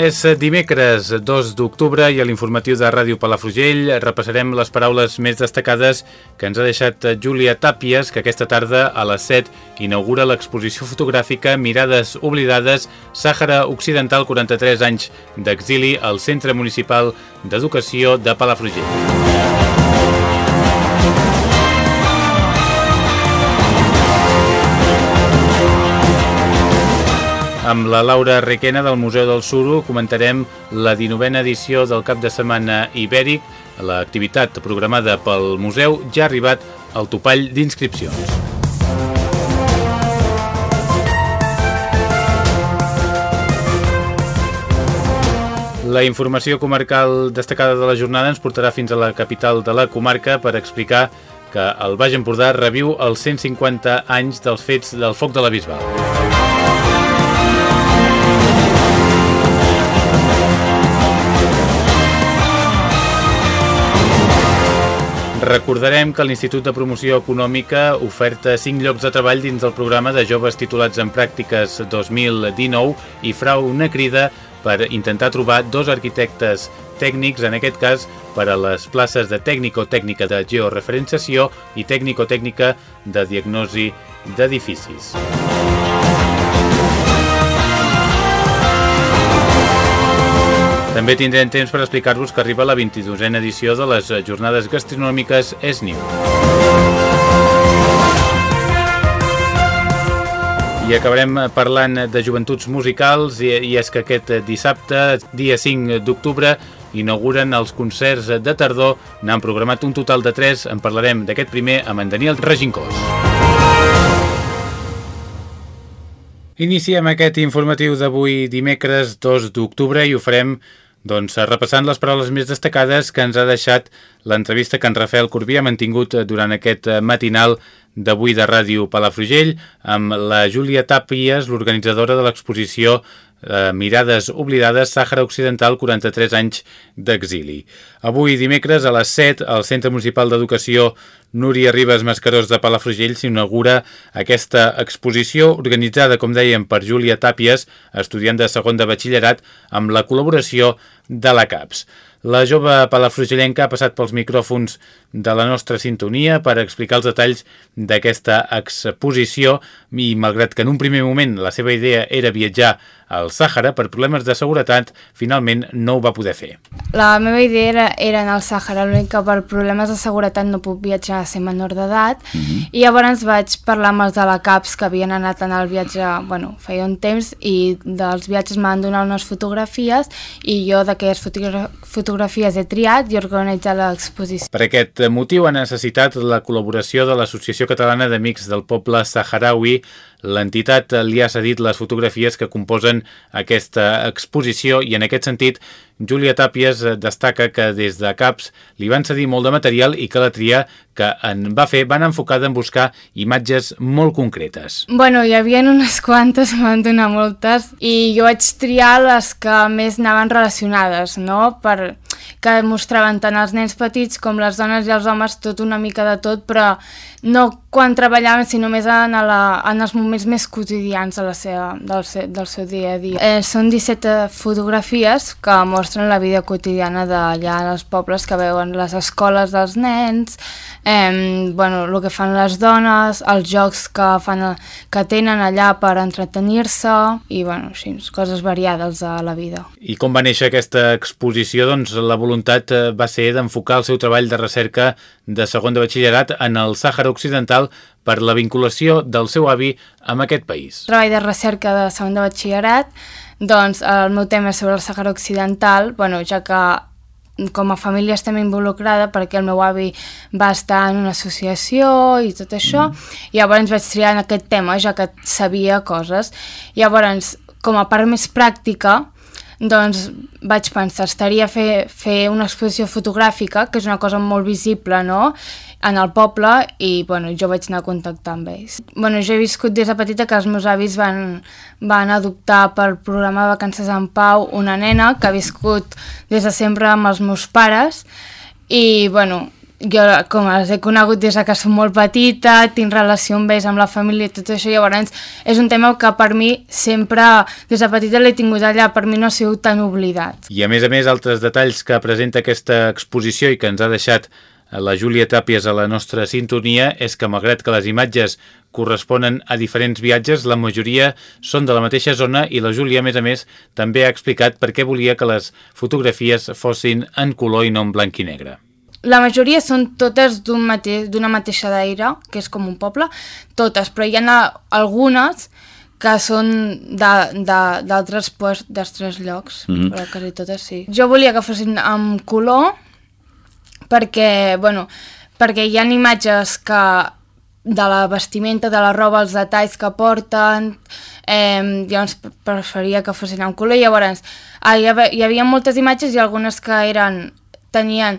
És dimecres 2 d'octubre i a l'informatiu de Ràdio Palafrugell repassarem les paraules més destacades que ens ha deixat Júlia Tàpies, que aquesta tarda a les 7 inaugura l'exposició fotogràfica Mirades Oblidades, Sàhara Occidental 43 anys d'exili al Centre Municipal d'Educació de Palafrugell. Amb la Laura Requena del Museu del Suro comentarem la 19a edició del cap de setmana ibèric. L'activitat programada pel museu ja ha arribat al topall d'inscripcions. La informació comarcal destacada de la jornada ens portarà fins a la capital de la comarca per explicar que el Baix Empordà reviu els 150 anys dels fets del foc de la Bisbal. Recordarem que l'Institut de Promoció Econòmica oferta 5 llocs de treball dins del programa de joves titulats en pràctiques 2019 i frau una crida per intentar trobar dos arquitectes tècnics, en aquest cas per a les places de tècnico-tècnica de georreferenciació i tècnico-tècnica de diagnosi d'edificis. També tindrem temps per explicar-vos que arriba la 22a edició de les jornades gastronòmiques ESNIU. I acabarem parlant de joventuts musicals i, i és que aquest dissabte, dia 5 d'octubre, inauguren els concerts de tardor. N'han programat un total de 3. En parlarem d'aquest primer amb en Daniel Regincós. Iniciem aquest informatiu d'avui dimecres 2 d'octubre i ho farem doncs, repassant les paraules més destacades que ens ha deixat l'entrevista que en Rafael Corbí ha mantingut durant aquest matinal d'avui de Ràdio Palafrugell amb la Júlia Tàpies, l'organitzadora de l'exposició eh, Mirades Oblidades, Sàhara Occidental, 43 anys d'exili. Avui, dimecres, a les 7, al Centre Municipal d'Educació Núria Ribes Mascarós de Palafrugell s'inaugura aquesta exposició organitzada, com dèiem, per Júlia Tàpies, estudiant de segon de batxillerat, amb la col·laboració de la CAPS. La jove palafrugellenca ha passat pels micròfons de la nostra sintonia per explicar els detalls d'aquesta exposició i malgrat que en un primer moment la seva idea era viatjar al Sàhara per problemes de seguretat, finalment no ho va poder fer. La meva idea era, era anar al Sàhara, l'únic que per problemes de seguretat no puc viatjar a ser menor d'edat uh mhm. -huh. i llavors vaig parlar amb els de la CAPS que havien anat en el viatge, bueno, feia un temps i dels viatges m'han donat unes fotografies i jo d'aquelles fotogra fotografies he triat i organitzat l'exposició. Per aquest motiu ha necessitat la col·laboració de l'Associació Catalana d'Amics del Poble Saharaui. L'entitat li ha cedit les fotografies que composen aquesta exposició i en aquest sentit Júlia Tàpies destaca que des de CAPS li van cedir molt de material i que la tria que en va fer van enfocada en buscar imatges molt concretes. Bueno, hi havia unes quantes, m'han donat moltes, i jo vaig triar les que més anaven relacionades, no?, per que mostraven tant els nens petits com les dones i els homes, tot una mica de tot, però no quan treballaven, sinó més en, la, en els moments més quotidians de la seva, del, seu, del seu dia a dia. Eh, són 17 fotografies que mostren la vida quotidiana d'allà als pobles, que veuen les escoles dels nens, eh, bueno, el que fan les dones, els jocs que, fan, que tenen allà per entretenir-se i bueno, així, coses variades de la vida. I com va néixer aquesta exposició? Doncs la voluntat eh, va ser d'enfocar el seu treball de recerca de segon de batxillerat en el Sàhara Occidental per la vinculació del seu avi amb aquest país. Treball de recerca de segon de batxillerat, doncs el meu tema és sobre el Sàhara Occidental, bueno, ja que com a família estem involucrada perquè el meu avi va estar en una associació i tot això, mm. llavors vaig triar en aquest tema, ja que sabia coses. Llavors, com a part més pràctica, doncs vaig pensar, estaria fer, fer una exposició fotogràfica, que és una cosa molt visible, no?, en el poble, i bueno, jo vaig anar a contactar amb ells. Bueno, jo he viscut des de petita que els meus avis van, van adoptar pel programa vacances en Pau una nena que ha viscut des de sempre amb els meus pares, i bueno, jo com els he conegut des que som molt petita, tinc relació amb ells, amb la família i tot això, llavors és un tema que per mi sempre, des de petita l'he tingut allà, per mi no ha sigut tan oblidat. I a més a més, altres detalls que presenta aquesta exposició i que ens ha deixat la Júlia Tàpies a la nostra sintonia és que malgrat que les imatges corresponen a diferents viatges, la majoria són de la mateixa zona i la Júlia, a més a més, també ha explicat per què volia que les fotografies fossin en color i no en blanc i negre. La majoria són totes d'una un mate mateixa d'aire, que és com un poble, totes, però hi ha algunes que són d'altres d'altres llocs, mm -hmm. però quasi totes sí. Jo volia que fossin amb color, perquè, bueno, perquè hi ha imatges que de la vestimenta, de la roba, els detalls que porten, eh, llavors preferia que fossin amb color, llavors hi havia, hi havia moltes imatges i algunes que eren tenien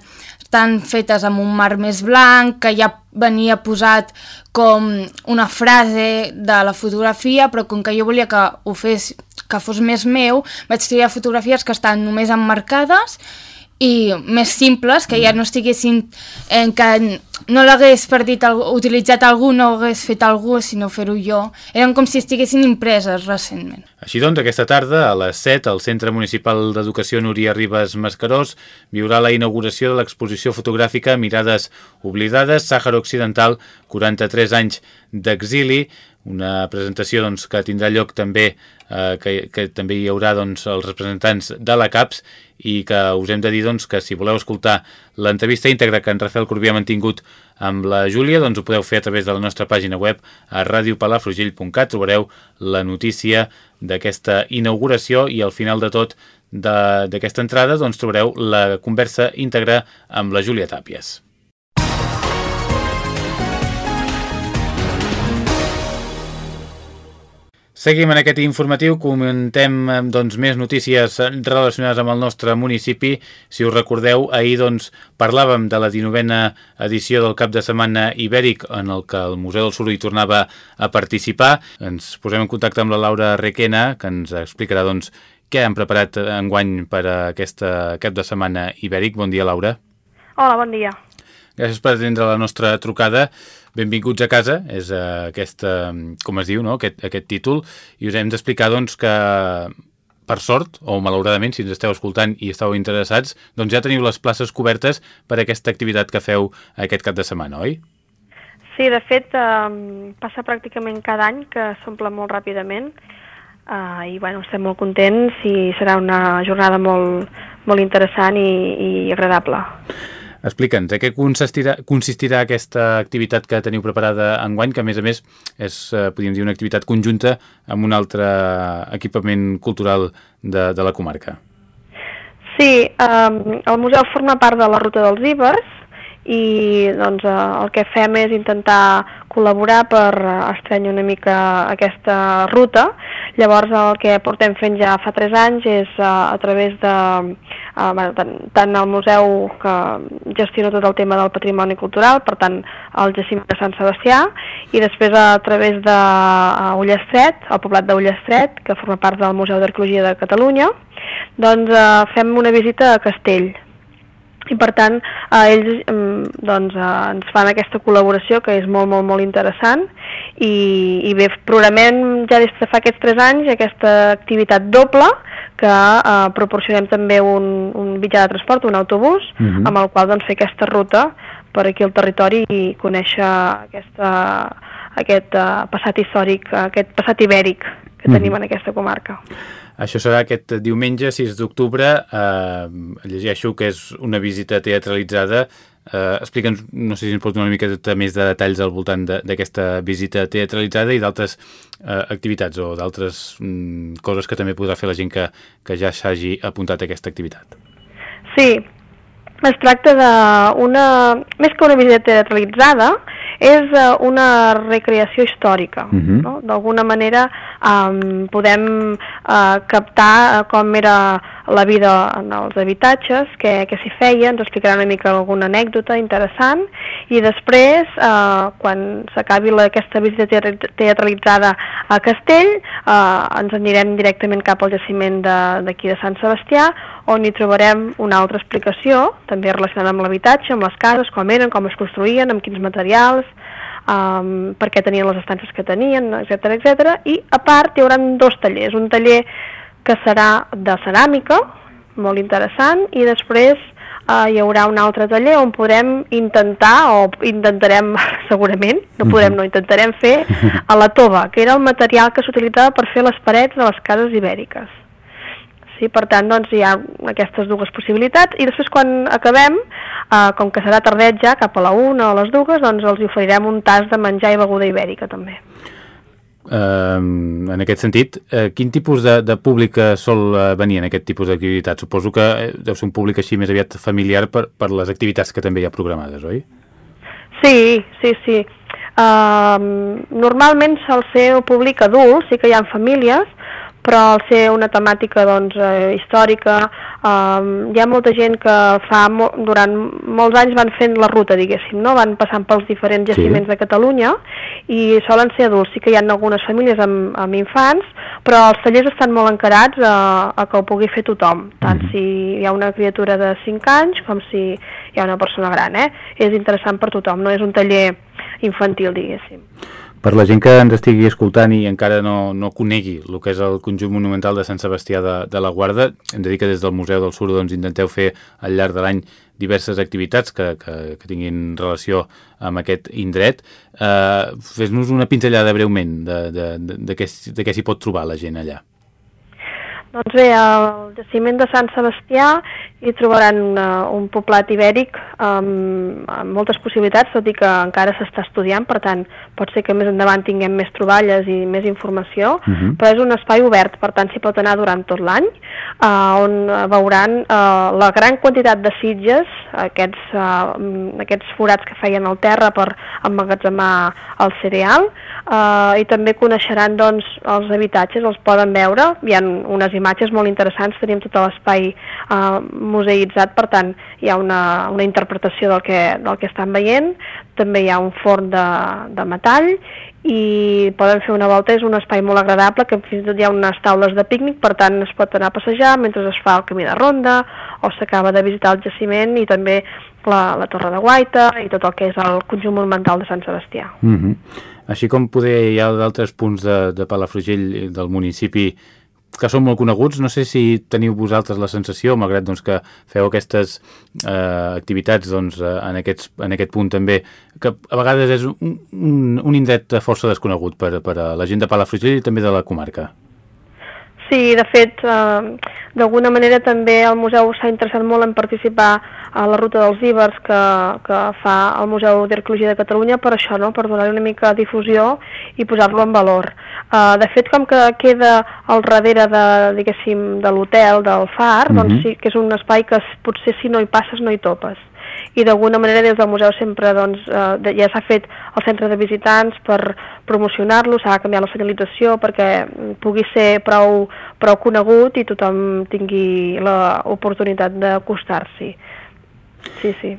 estan fetes amb un mar més blanc, que ja venia posat com una frase de la fotografia, però com que jo volia que ho fes que fos més meu, vaig triar fotografies que estan només emmarcades i més simples, que ja no estiguessin en eh, que no l'hagués perdit, utilitzat algú, no hagués fet algú, sinó fer-ho jo. Eren com si estiguessin impreses recentment. Així doncs, aquesta tarda, a les 7, al Centre Municipal d'Educació Núria Ribes Mascarós, viurà la inauguració de l'exposició fotogràfica Mirades Oblidades, Sàhara Occidental, 43 anys d'exili, una presentació doncs, que tindrà lloc també, eh, que, que també hi haurà doncs, els representants de la CAPS i que us hem de dir doncs, que si voleu escoltar l'entrevista íntegra que en Rafael Corbí ha mantingut amb la Júlia, doncs ho podeu fer a través de la nostra pàgina web a radiopalafrugell.cat, trobareu la notícia d'aquesta inauguració i al final de tot d'aquesta entrada doncs, trobareu la conversa íntegra amb la Júlia Tàpies. Seguim en aquest informatiu, comentem doncs, més notícies relacionades amb el nostre municipi. Si us recordeu, ahir doncs, parlàvem de la 19a edició del cap de setmana ibèric en el que el Museu del Sur hi tornava a participar. Ens posem en contacte amb la Laura Requena, que ens explicarà doncs, què han preparat enguany per a aquesta cap de setmana ibèric. Bon dia, Laura. Hola, bon dia. Gràcies per atendre la nostra trucada. Benvinguts a casa, és uh, aquesta, com es diu, no? aquest, aquest títol, i us hem d'explicar doncs, que per sort, o malauradament, si ens esteu escoltant i esteu interessats, doncs ja teniu les places cobertes per a aquesta activitat que feu aquest cap de setmana, oi? Sí, de fet, eh, passa pràcticament cada any que s'omple molt ràpidament eh, i bueno, estem molt contents i serà una jornada molt, molt interessant i, i agradable. Explica'ns, a què consistirà, consistirà aquesta activitat que teniu preparada enguany, que a més a més és, eh, podríem dir, una activitat conjunta amb un altre equipament cultural de, de la comarca? Sí, eh, el museu forma part de la Ruta dels Ibers i doncs, eh, el que fem és intentar col·laborar per eh, estrenyar una mica aquesta ruta. Llavors el que portem fent ja fa tres anys és eh, a través de tant, el museu que gestiona tot el tema del patrimoni cultural, per tant el jaciment de Sant Sebastià, i després a través de Ullestret, el poblat d'Ullestret, que forma part del Museu d'Arqueologia de Catalunya, doncs fem una visita a Castell, i per tant eh, ells mm, doncs, eh, ens fan aquesta col·laboració que és molt, molt, molt interessant i, i bé, programem ja des de fa aquests tres anys aquesta activitat doble que eh, proporcionem també un, un mitjà de transport, un autobús, uh mhm. -huh. amb el qual doncs, fer aquesta ruta per aquí al territori i conèixer aquesta, aquest uh, passat històric, aquest passat ibèric que uh mhm. -huh. tenim en aquesta comarca. Això serà aquest diumenge, 6 d'octubre. Eh, llegeixo que és una visita teatralitzada. Eh, Explica'ns, no sé si ens pots donar una mica més de detalls al voltant d'aquesta visita teatralitzada i d'altres eh, activitats o d'altres mm, coses que també podrà fer la gent que, que ja s'hagi apuntat a aquesta activitat. Sí, es tracta d'una, més que una visita teatralitzada, és uh, una recreació històrica. Uh -huh. no? D'alguna manera um, podem uh, captar com era la vida en els habitatges, què, què s'hi feia, ens explicarà una mica alguna anècdota interessant i després, eh, quan s'acabi aquesta visita teatralitzada a Castell, eh, ens anirem directament cap al jaciment d'aquí de, de Sant Sebastià, on hi trobarem una altra explicació, també relacionada amb l'habitatge, amb les cases, com eren, com es construïen, amb quins materials, um, per què tenien les estances que tenien, etc etc. I a part hi haurà dos tallers, un taller que serà de ceràmica, molt interessant, i després uh, hi haurà un altre taller on podrem intentar, o intentarem segurament, no podrem, no intentarem fer a la tova, que era el material que s'utilitzava per fer les parets de les cases ibèriques. Sí, per tant, doncs, hi ha aquestes dues possibilitats i després quan acabem, eh, com que serà tardet ja, cap a la una o a les dues, doncs els oferirem un tas de menjar i beguda ibèrica també. Uh, en aquest sentit, uh, quin tipus de, de públic sol uh, venir en aquest tipus d'activitats? Suposo que deu ser un públic així més aviat familiar per, per les activitats que també hi ha programades, oi? Sí, sí, sí. Uh, normalment sol ser un públic adult, sí que hi ha famílies, però al ser una temàtica doncs, eh, històrica, eh, hi ha molta gent que fa mo durant molts anys van fent la ruta, diguéssim, no? van passant pels diferents jaciments sí. de Catalunya i solen ser adults. Sí que hi ha algunes famílies amb, amb infants, però els tallers estan molt encarats a, a que ho pugui fer tothom, tant mm -hmm. si hi ha una criatura de 5 anys com si hi ha una persona gran. Eh? És interessant per tothom, no és un taller infantil, diguéssim. Per la gent que ens estigui escoltant i encara no, no conegui el que és el conjunt monumental de Sant Sebastià de, de la Guarda, hem de dir que des del Museu del Sur doncs, intenteu fer al llarg de l'any diverses activitats que, que, que tinguin relació amb aquest indret. Eh, Fes-nos una pinzellada breument de, de, de, de, què, de què s'hi pot trobar la gent allà. Doncs bé, al jaciment de Sant Sebastià hi trobaran uh, un poblat ibèric amb, amb moltes possibilitats, tot i que encara s'està estudiant, per tant, pot ser que més endavant tinguem més troballes i més informació, uh mhm. -huh. però és un espai obert, per tant, s'hi pot anar durant tot l'any, uh, on veuran uh, la gran quantitat de sitges, aquests, uh, aquests forats que feien al terra per emmagatzemar el cereal, uh, i també coneixeran doncs, els habitatges, els poden veure, hi ha unes imatges molt interessants, tenim tot l'espai uh, museïtzat, per tant hi ha una, una interpretació del que, del que estan veient, també hi ha un forn de, de metall i poden fer una volta, és un espai molt agradable que fins i tot hi ha unes taules de pícnic, per tant es pot anar a passejar mentre es fa el camí de ronda o s'acaba de visitar el jaciment i també la, la Torre de Guaita i tot el que és el conjunt monumental de Sant Sebastià. Mm -hmm. Així com poder hi ha d'altres punts de, de Palafrugell del municipi que són molt coneguts. No sé si teniu vosaltres la sensació, malgrat doncs, que feu aquestes eh, activitats doncs, eh, en, aquests, en aquest punt també, que a vegades és un, un, un indret força desconegut per, per a la gent de Palafrugell i també de la comarca. Sí, de fet, eh, d'alguna manera també el museu s'ha interessat molt en participar a la ruta dels Ibers que, que fa el Museu d'Arqueologia de Catalunya per això, no? per donar una mica de difusió i posar-lo en valor. Uh, de fet, com que queda al darrere de, diguéssim, de l'hotel, del far, mm -hmm. doncs sí que és un espai que potser si no hi passes no hi topes i d'alguna manera des del museu sempre doncs, eh, ja s'ha fet el centre de visitants per promocionar-lo, s'ha canviat la senyalització perquè pugui ser prou, prou conegut i tothom tingui l'oportunitat d'acostar-s'hi. Sí, sí.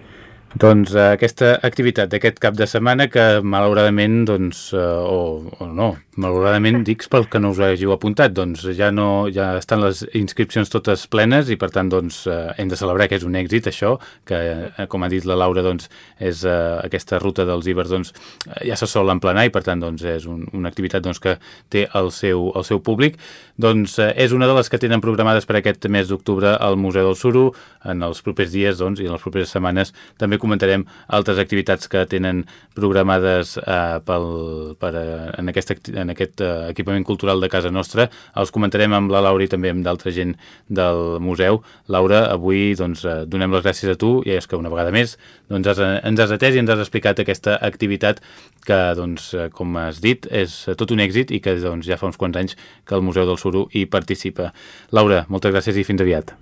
Doncs uh, aquesta activitat d'aquest cap de setmana que malauradament, doncs, uh, o, o no, malauradament dic pel que no us hàgiu apuntat, doncs ja no ja estan les inscripcions totes plenes i per tant doncs uh, hem de celebrar que és un èxit això, que uh, com ha dit la Laura doncs és uh, aquesta ruta dels Ibers doncs ja se sol emplenar i per tant doncs és un, una activitat doncs que té el seu, el seu públic, doncs uh, és una de les que tenen programades per aquest mes d'octubre al Museu del Suro, en els propers dies doncs i en les properes setmanes també comentarem altres activitats que tenen programades eh, pel, per, en, aquesta, en aquest uh, equipament cultural de casa nostra. Els comentarem amb la Laura i també amb d'altra gent del museu. Laura, avui doncs, uh, donem les gràcies a tu i és que una vegada més doncs, has, ens has atès i ens has explicat aquesta activitat que, doncs, com has dit, és tot un èxit i que doncs, ja fa uns quants anys que el Museu del Suro hi participa. Laura, moltes gràcies i fins aviat.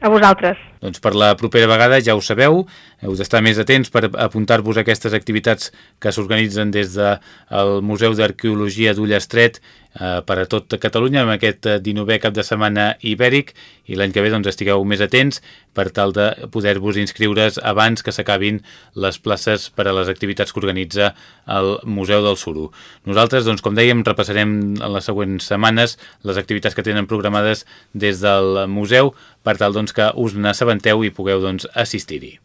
A vosaltres. Doncs per la propera vegada ja ho sabeu, heu d'estar més atents per apuntar-vos a aquestes activitats que s'organitzen des del Museu d'Arqueologia d'Ullestret eh, per a tot Catalunya amb aquest 19è eh, cap de setmana ibèric i l'any que ve doncs, estigueu més atents per tal de poder-vos inscriure's abans que s'acabin les places per a les activitats que organitza el Museu del Suro. Nosaltres, doncs, com dèiem, repassarem en les següents setmanes les activitats que tenen programades des del museu per tal doncs, que us n'assabenteu i pugueu doncs, assistir-hi.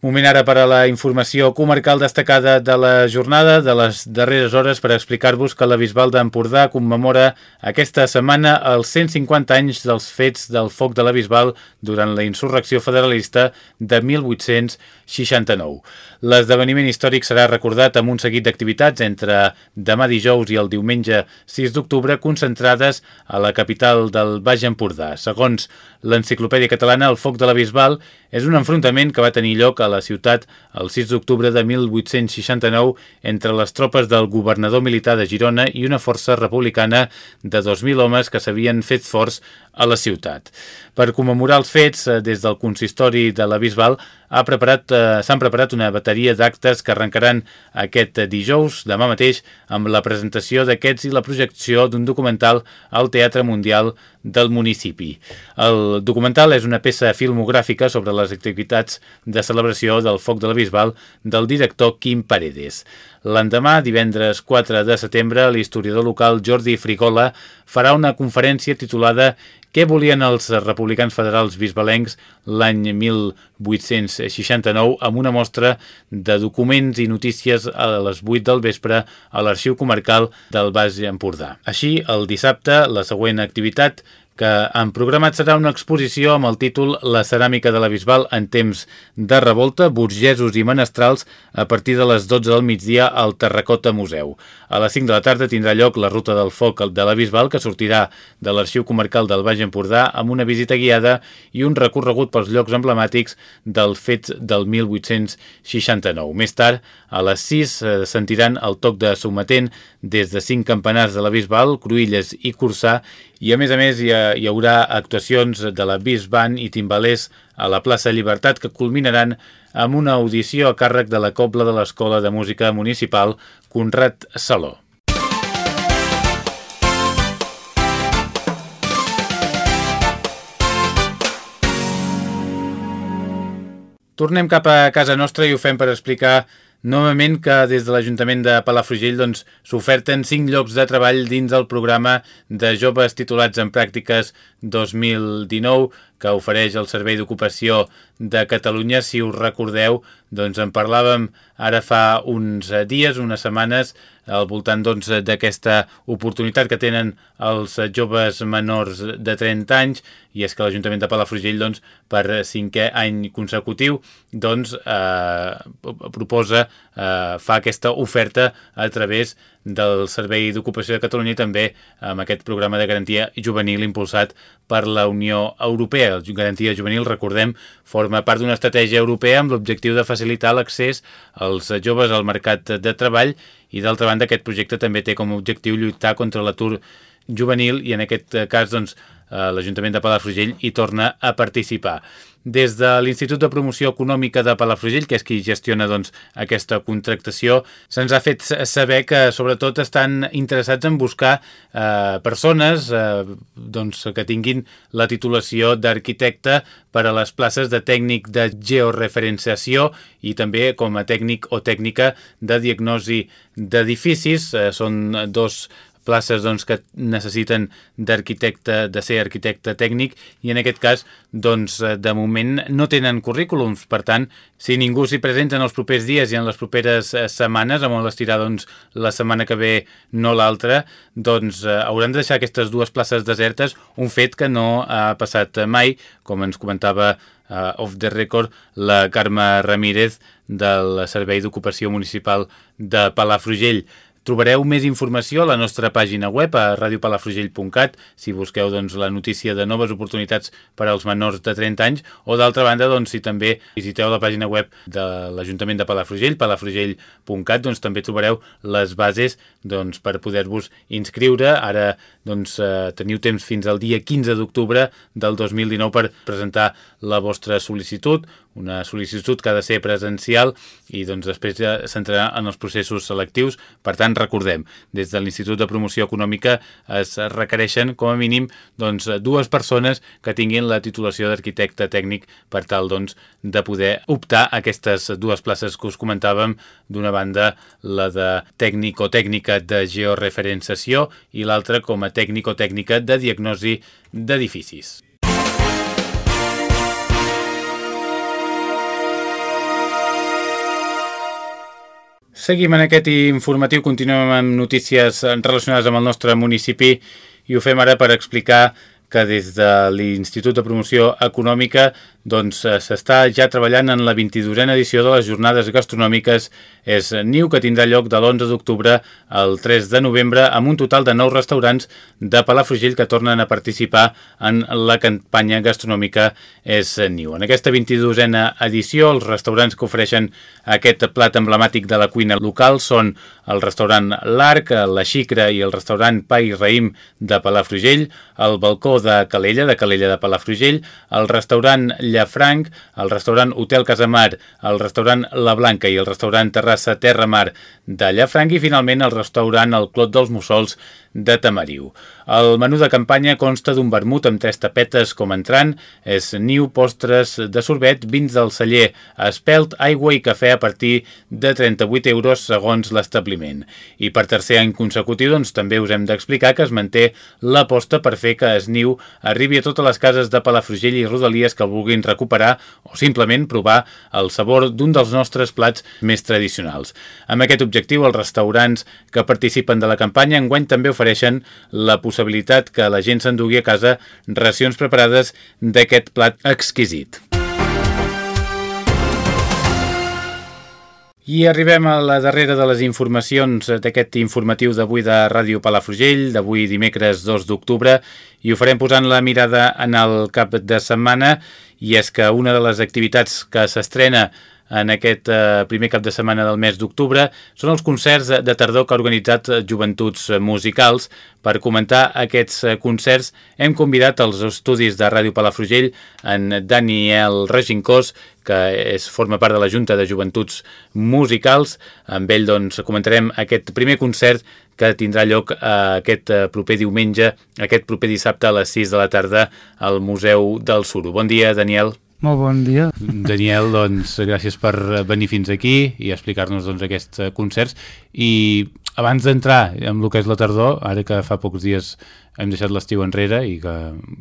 Moment ara per a la informació comarcal destacada de la jornada de les darreres hores per explicar-vos que la Bisbal d'Empordà commemora aquesta setmana els 150 anys dels fets del foc de la Bisbal durant la insurrecció federalista de 1869. L'esdeveniment històric serà recordat amb un seguit d'activitats entre demà dijous i el diumenge 6 d'octubre concentrades a la capital del Baix Empordà. Segons l'Enciclopèdia Catalana, el foc de la Bisbal és un enfrontament que va tenir lloc a la ciutat el 6 d'octubre de 1869 entre les tropes del governador militar de Girona i una força republicana de 2.000 homes que s'havien fet forts a la ciutat. Per commemorar els fets, eh, des del consistori de la Bisbal s'han preparat, eh, preparat una bateria d'actes que arrencaran aquest dijous, demà mateix, amb la presentació d'aquests i la projecció d'un documental al Teatre Mundial del municipi. El documental és una peça filmogràfica sobre les activitats de celebració del Foc de la Bisbal del director Quim Paredes. L'endemà, divendres 4 de setembre, l'historiador local Jordi Frigola farà una conferència titulada què volien els republicans federals bisbalencs l'any 1869 amb una mostra de documents i notícies a les 8 del vespre a l'arxiu comarcal del Baix Empordà. Així, el dissabte, la següent activitat que han programat serà una exposició amb el títol La ceràmica de la Bisbal en temps de revolta, burgesos i menestrals a partir de les 12 del migdia al Terracota Museu. A les 5 de la tarda tindrà lloc la ruta del foc de la Bisbal que sortirà de l'Arxiu Comarcal del Baix Empordà amb una visita guiada i un recorregut pels llocs emblemàtics del fet del 1869. Més tard, a les 6, eh, sentiran el toc de sometent des de 5 campanars de la Bisbal, Cruïlles i Cursà i a més a més hi, ha, hi haurà actuacions de la Bisban i timbalers a la plaça Llibertat que culminaran amb una audició a càrrec de la Cobla de l'Escola de Música Municipal Conrad Saló. Tornem cap a casa nostra i ho fem per explicar Novament que des de l'Ajuntament de Palafrugell doncs, s'oferten doncs, 5 llocs de treball dins el programa de joves titulats en pràctiques 2019 que ofereix el Servei d'Ocupació de Catalunya. Si us recordeu, doncs en parlàvem ara fa uns dies, unes setmanes, al voltant doncs, d'aquesta doncs, oportunitat que tenen els joves menors de 30 anys i és que l'Ajuntament de Palafrugell doncs, per cinquè any consecutiu doncs, eh, proposa, eh, fa aquesta oferta a través del Servei d'Ocupació de Catalunya i també amb aquest programa de garantia juvenil impulsat per la Unió Europea. La garantia juvenil, recordem, forma part d'una estratègia europea amb l'objectiu de facilitar l'accés als joves al mercat de treball i d'altra banda aquest projecte també té com a objectiu lluitar contra l'atur juvenil i en aquest cas doncs, l'Ajuntament de Palafrugell hi torna a participar. Des de l'Institut de Promoció Econòmica de Palafrugell, que és qui gestiona doncs, aquesta contractació, se'ns ha fet saber que sobretot estan interessats en buscar eh, persones eh, doncs, que tinguin la titulació d'arquitecte per a les places de tècnic de georreferenciació i també com a tècnic o tècnica de diagnosi d'edificis. Eh, són dos places doncs, que necessiten d'arquitecte, de ser arquitecte tècnic i en aquest cas doncs, eh, de moment no tenen currículums, per tant si ningú s'hi presenta en els propers dies i en les properes eh, setmanes, amb l'estirar doncs, la setmana que ve no l'altra doncs eh, hauran de deixar aquestes dues places desertes, un fet que no ha passat mai, com ens comentava uh, off the record la Carme Ramírez del Servei d'Ocupació Municipal de Palafrugell trobareu més informació a la nostra pàgina web a radiopalafrugell.cat si busqueu doncs, la notícia de noves oportunitats per als menors de 30 anys o d'altra banda doncs, si també visiteu la pàgina web de l'Ajuntament de Palafrugell, palafrugell.cat doncs, també trobareu les bases doncs, per poder-vos inscriure. Ara doncs, eh, teniu temps fins al dia 15 d'octubre del 2019 per presentar la vostra sol·licitud una sol·licitud que ha de ser presencial i doncs, després ja s'entrarà en els processos selectius. Per tant, recordem, des de l'Institut de Promoció Econòmica es requereixen com a mínim doncs, dues persones que tinguin la titulació d'arquitecte tècnic per tal doncs, de poder optar a aquestes dues places que us comentàvem, d'una banda la de tècnic o tècnica de georreferenciació i l'altra com a tècnic o tècnica de diagnosi d'edificis. Seguim en aquest informatiu, continuem amb notícies relacionades amb el nostre municipi i ho fem ara per explicar que des de l'Institut de Promoció Econòmica doncs eh, s'està ja treballant en la 22a edició de les jornades gastronòmiques és Niu, que tindrà lloc de l'11 d'octubre al 3 de novembre amb un total de nou restaurants de Palafrugell que tornen a participar en la campanya gastronòmica és Niu. En aquesta 22a edició, els restaurants que ofereixen aquest plat emblemàtic de la cuina local són el restaurant L'Arc, la Xicra i el restaurant Pa i Raïm de Palafrugell, el balcó de Calella, de Calella de Palafrugell, el restaurant Llafranc, el restaurant Hotel Casamar, el restaurant La Blanca i el restaurant Terrassa Terra Mar de Llafranc i finalment el restaurant El Clot dels Mussols de Tamariu. El menú de campanya consta d'un vermut amb tres tapetes com entrant, és niu, postres de sorbet, vins del celler, espelt, aigua i cafè a partir de 38 euros segons l'establiment. I per tercer any consecutiu doncs, també us hem d'explicar que es manté l'aposta per fer que es niu arribi a totes les cases de Palafrugell i Rodalies que vulguin recuperar o simplement provar el sabor d'un dels nostres plats més tradicionals. Amb aquest objectiu, els restaurants que participen de la campanya enguany també ofereixen la possibilitat que la gent s'endugui a casa racions preparades d'aquest plat exquisit. I arribem a la darrera de les informacions d'aquest informatiu d'avui de Ràdio Palafrugell, d'avui dimecres 2 d'octubre, i ho farem posant la mirada en el cap de setmana, i és que una de les activitats que s'estrena en aquest eh, primer cap de setmana del mes d'octubre són els concerts de tardor que ha organitzat Joventuts Musicals. Per comentar aquests eh, concerts hem convidat als estudis de Ràdio Palafrugell en Daniel Regincós, que és, forma part de la Junta de Joventuts Musicals. Amb ell doncs, comentarem aquest primer concert que tindrà lloc eh, aquest eh, proper diumenge, aquest proper dissabte a les 6 de la tarda al Museu del Suro. Bon dia, Daniel. Molt bon dia. Daniel, doncs, gràcies per venir fins aquí i explicar-nos doncs, aquests eh, concerts. I abans d'entrar en el que és la tardor, ara que fa pocs dies hem deixat l'estiu enrere i que,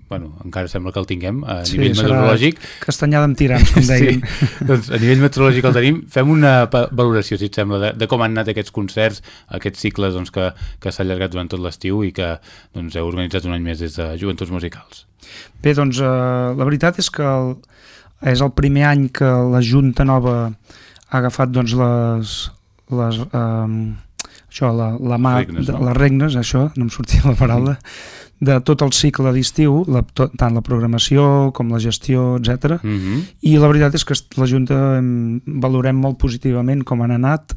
bueno, encara sembla que el tinguem a sí, nivell meteorològic. castanyada amb tirants, com deien. sí, doncs a nivell meteorològic el tenim. Fem una valoració, si et sembla, de, de com han anat aquests concerts, aquests cicles doncs, que, que s'ha allargat durant tot l'estiu i que doncs, heu organitzat un any més des de Joventuts Musicals. Bé, doncs eh, la veritat és que el, és el primer any que la Junta Nova ha agafat doncs, les, les, eh, això, la, la mà, regnes, de, no? les regnes, això, no em sortia la paraula, de tot el cicle d'estiu, tant la programació com la gestió, etc. Mm -hmm. I la veritat és que la Junta em, valorem molt positivament com han anat.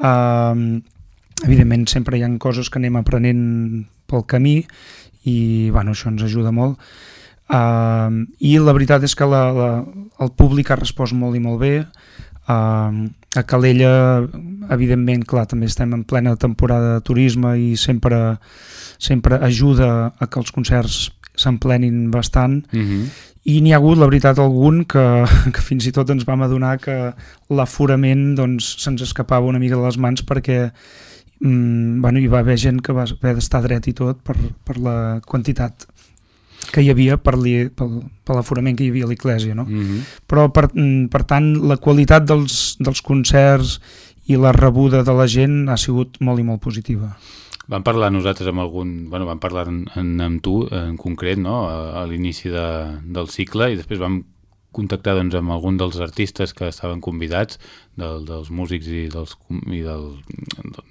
Eh, evidentment sempre hi ha coses que anem aprenent pel camí i bueno, això ens ajuda molt. Uh, I la veritat és que la, la, el públic ha respost molt i molt bé. Uh, a Calella, evidentment, clar, també estem en plena temporada de turisme i sempre, sempre ajuda a que els concerts s'emplenin bastant. Mm -hmm. I n'hi ha hagut, la veritat, algun que, que fins i tot ens vam adonar que l'aforament doncs, se'ns escapava una mica de les mans perquè mm, bueno, hi va haver gent que va haver d'estar dret i tot per, per la quantitat que hi havia per, li, per, per l'aforament que hi havia a l'església, no? Mm -hmm. Però, per, mm, per tant, la qualitat dels, dels concerts i la rebuda de la gent ha sigut molt i molt positiva. Vam parlar nosaltres amb algun... Bueno, vam parlar en, en, amb tu, en concret, no?, a, a l'inici de, del cicle, i després vam contactar doncs, amb algun dels artistes que estaven convidats, del, dels músics i dels, i del,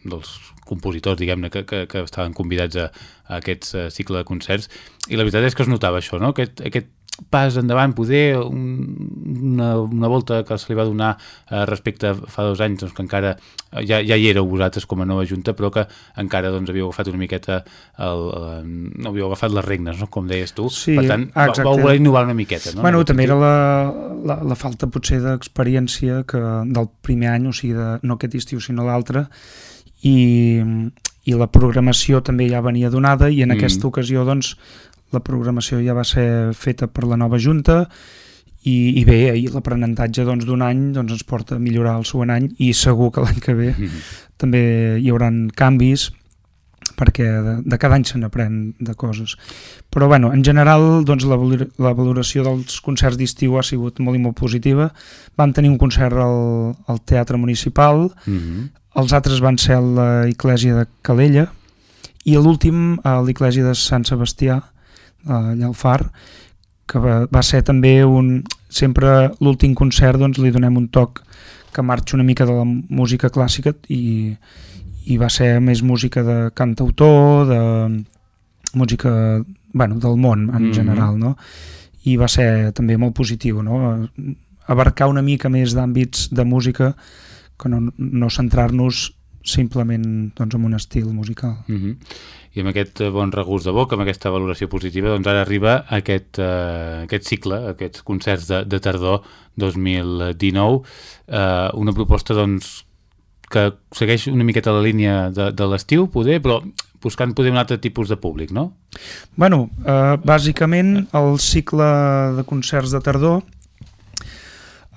dels compositors, diguem-ne, que, que, que estaven convidats a, a aquest uh, cicle de concerts, i la veritat és que es notava això, no? aquest, aquest pas endavant, poder una, una volta que se li va donar eh, respecte a fa dos anys, doncs, que encara eh, ja, ja hi éreu vosaltres com a nova junta, però que encara doncs, havíeu agafat una miqueta el, el, no havíeu agafat les regnes, no? com deies tu, sí, per tant va, va voler innovar una miqueta. No? Bueno, també era la, la, la falta potser d'experiència que del primer any, o sigui, de, no aquest estiu sinó l'altre, i, i la programació també ja venia donada i en mm. aquesta ocasió doncs la programació ja va ser feta per la nova Junta i, i bé, l'aprenentatge doncs, d'un doncs, any doncs, ens porta a millorar el següent any i segur que l'any que ve mm també hi hauran canvis perquè de, de cada any se n'aprèn de coses. Però bueno, en general doncs, la, la valoració dels concerts d'estiu ha sigut molt i molt positiva. Vam tenir un concert al, al Teatre Municipal, mm -hmm. Els altres van ser a l'Iglésia de Calella i l'últim a l'Iglésia de Sant Sebastià, allà al Far, que va, va ser també un... Sempre l'últim concert doncs, li donem un toc que marxa una mica de la música clàssica i, i va ser més música de cantautor, de música bueno, del món en mm -hmm. general, no? I va ser també molt positiu, no? Abarcar una mica més d'àmbits de música que no, no centrar-nos simplement doncs, en un estil musical. Mm -hmm i amb aquest eh, bon regust de boca, amb aquesta valoració positiva, doncs ara arriba aquest, uh, aquest cicle, aquests concerts de, de tardor 2019, uh, una proposta doncs, que segueix una miqueta la línia de, de l'estiu, poder, però buscant poder un altre tipus de públic, no? Bueno, uh, bàsicament el cicle de concerts de tardor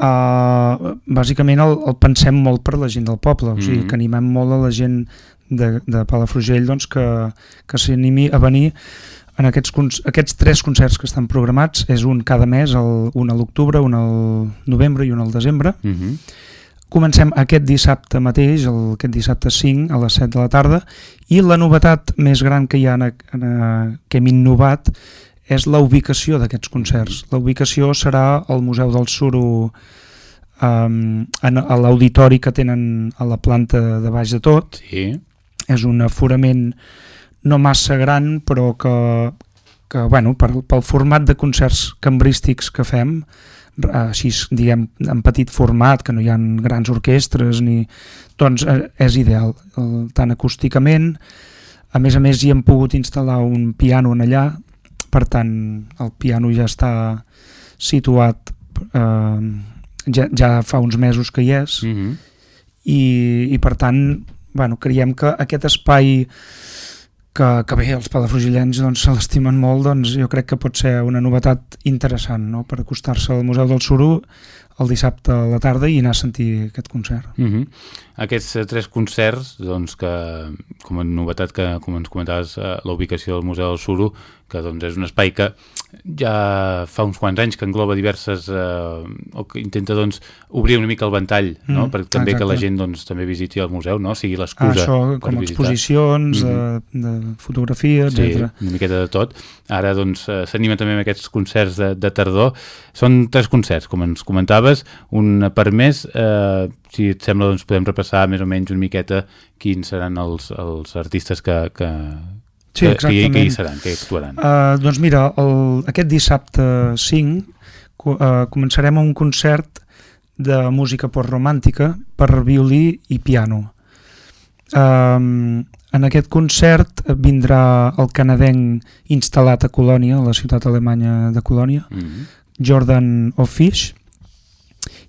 Uh, bàsicament el, el pensem molt per la gent del poble, o sigui, mm -hmm. que animem molt a la gent de, de Palafrugell doncs, que, que s'animi a venir en aquests, aquests tres concerts que estan programats, és un cada mes, el, un a l'octubre, un al novembre i un al desembre. Mhm. -huh. Comencem aquest dissabte mateix, el, aquest dissabte 5 a les 7 de la tarda, i la novetat més gran que hi ha en, en, que hem innovat és la ubicació d'aquests concerts. La ubicació serà al Museu del Suro um, a l'auditori que tenen a la planta de baix de tot. Sí és un aforament no massa gran però que, que bueno, per, pel format de concerts cambrístics que fem així diguem en petit format que no hi ha grans orquestres ni, doncs eh, és ideal tant acústicament a més a més hi hem pogut instal·lar un piano en allà per tant el piano ja està situat eh, ja, ja fa uns mesos que hi és mm -hmm. i, i per tant bueno, creiem que aquest espai que, que bé, els palafrugillens doncs, se l'estimen molt, doncs jo crec que pot ser una novetat interessant no? per acostar-se al Museu del Suro el dissabte a la tarda i anar a sentir aquest concert. Mm -hmm. Aquests eh, tres concerts, doncs, que com a novetat que, com ens comentaves, eh, la ubicació del Museu del Suro, que doncs, és un espai que ja fa uns quants anys que engloba diverses eh, o que intenta doncs obrir una mica el ventall, no? Mm, perquè també exacte. que la gent doncs també visiti el museu, no? sigui l'excusa Això, com visitar. exposicions mm -hmm. de, de fotografia, etc. Sí, una miqueta de tot. Ara doncs eh, s'anima també amb aquests concerts de, de tardor. Són tres concerts, com ens comentaves, un per mes, eh, si et sembla doncs podem repassar més o menys una miqueta quins seran els, els artistes que, que, Sí, que, que, hi, que hi seran, que actuaran? Uh, doncs mira, el, aquest dissabte 5 uh, començarem un concert de música postromàntica per violí i piano. Um, en aquest concert vindrà el canadenc instal·lat a Colònia, a la ciutat alemanya de Colònia, mm -hmm. Jordan O'Fish,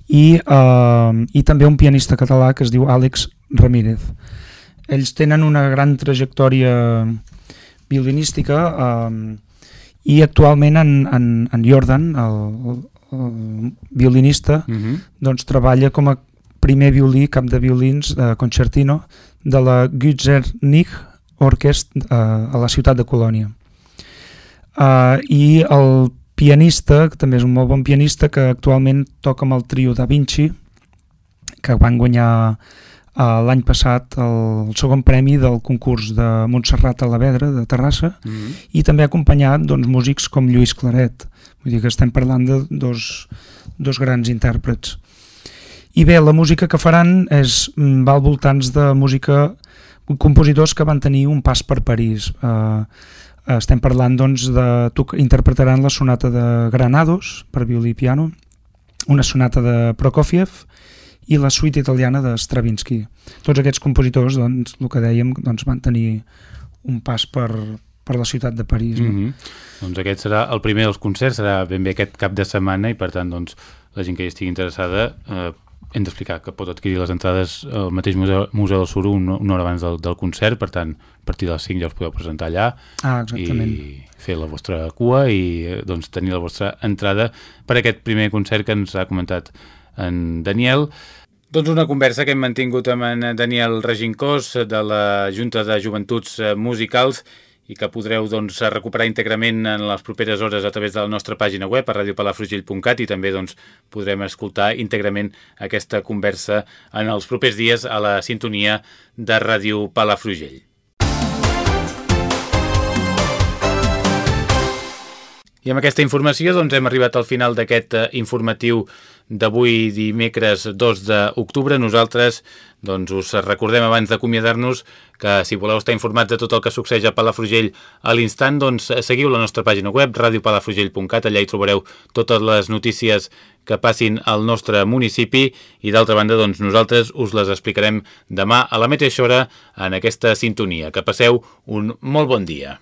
i, uh, i també un pianista català que es diu Àlex Ramírez. Ells tenen una gran trajectòria violinística eh, i actualment en, en, en Jordan, el, el, el violinista, uh mhm. -huh. doncs treballa com a primer violí, cap de violins eh, concertino de la Gützernich Orchest eh, a la ciutat de Colònia. Uh, I el pianista, que també és un molt bon pianista, que actualment toca amb el trio Da Vinci, que van guanyar l'any passat el, segon premi del concurs de Montserrat a la Vedra, de Terrassa, mm -hmm. i també acompanyat doncs, músics com Lluís Claret. Vull dir que estem parlant de dos, dos grans intèrprets. I bé, la música que faran és, mm, va al voltants de música compositors que van tenir un pas per París. Uh, estem parlant doncs de... interpretaran la sonata de Granados per violí i piano, una sonata de Prokofiev i la suite italiana de Stravinsky. Tots aquests compositors, doncs, el que dèiem, doncs, van tenir un pas per, per la ciutat de París. No? Mm -hmm. Doncs aquest serà el primer dels concerts, serà ben bé aquest cap de setmana i per tant doncs, la gent que hi estigui interessada eh, hem d'explicar que pot adquirir les entrades al mateix Museu, Museu del Suro una, una hora abans del, del concert, per tant, a partir de les 5 ja us podeu presentar allà ah, i fer la vostra cua i eh, doncs, tenir la vostra entrada per aquest primer concert que ens ha comentat en Daniel. Doncs una conversa que hem mantingut amb en Daniel Regincós de la Junta de Joventuts Musicals i que podreu doncs, recuperar íntegrament en les properes hores a través de la nostra pàgina web a radiopalafrugell.cat i també doncs, podrem escoltar íntegrament aquesta conversa en els propers dies a la sintonia de Ràdio Palafrugell. I amb aquesta informació doncs, hem arribat al final d'aquest uh, informatiu d'avui dimecres 2 d'octubre. Nosaltres doncs, us recordem abans d'acomiadar-nos que si voleu estar informats de tot el que succeeix a Palafrugell a l'instant, doncs seguiu la nostra pàgina web radiopalafrugell.cat, allà hi trobareu totes les notícies que passin al nostre municipi i d'altra banda doncs, nosaltres us les explicarem demà a la mateixa hora en aquesta sintonia. Que passeu un molt bon dia.